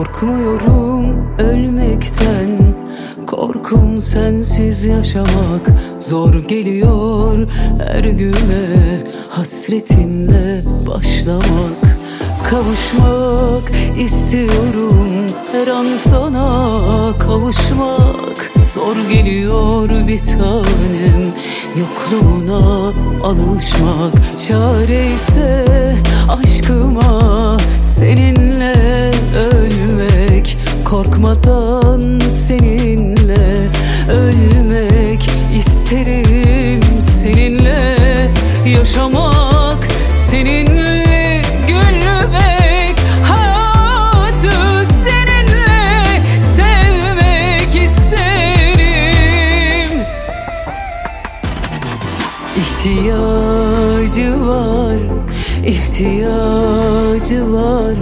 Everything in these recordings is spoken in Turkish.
Korkmuyorum ölmekten. Korkum sensiz yaşamak Zor geliyor her güne. Hasretinle başlamak Kavuşmak istiyorum. Her an sana kavuşmak Zor geliyor bir tanem. Yokluğuna alışmak Çare ise aşkıma seninle isterim seninle. Yaşamak seninle gülmek hayatı seninle sevmek isterim. İhtiyacı var, ihtiyacı var.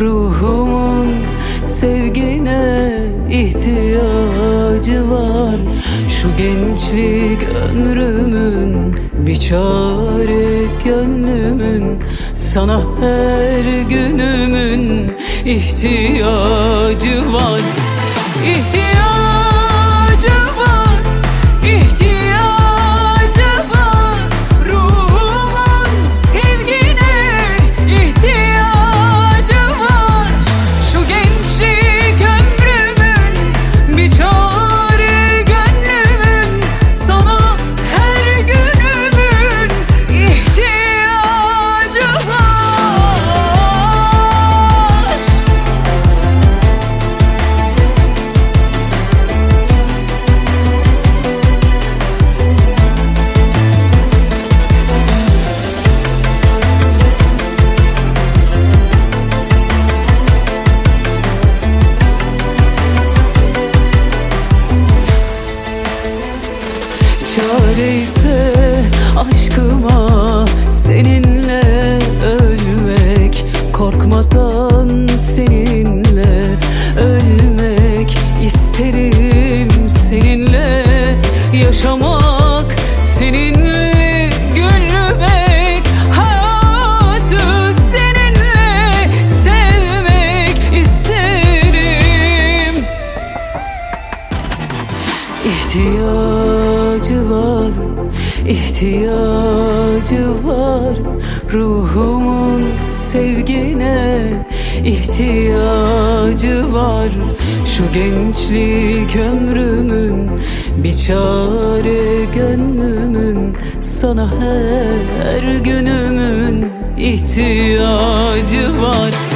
Ruhumun sevgine ihtiyacı var. Şu gençlik ömrümün bir çare gönlümün. Sana her günümün ihtiyacı var. İhtiyacı aşkıma İhtiyacı var, ihtiyacı var. Ruhumun sevgine ihtiyacı var. Şu gençlik ömrümün bir çare gönlümün. Sana her günümün ihtiyacı var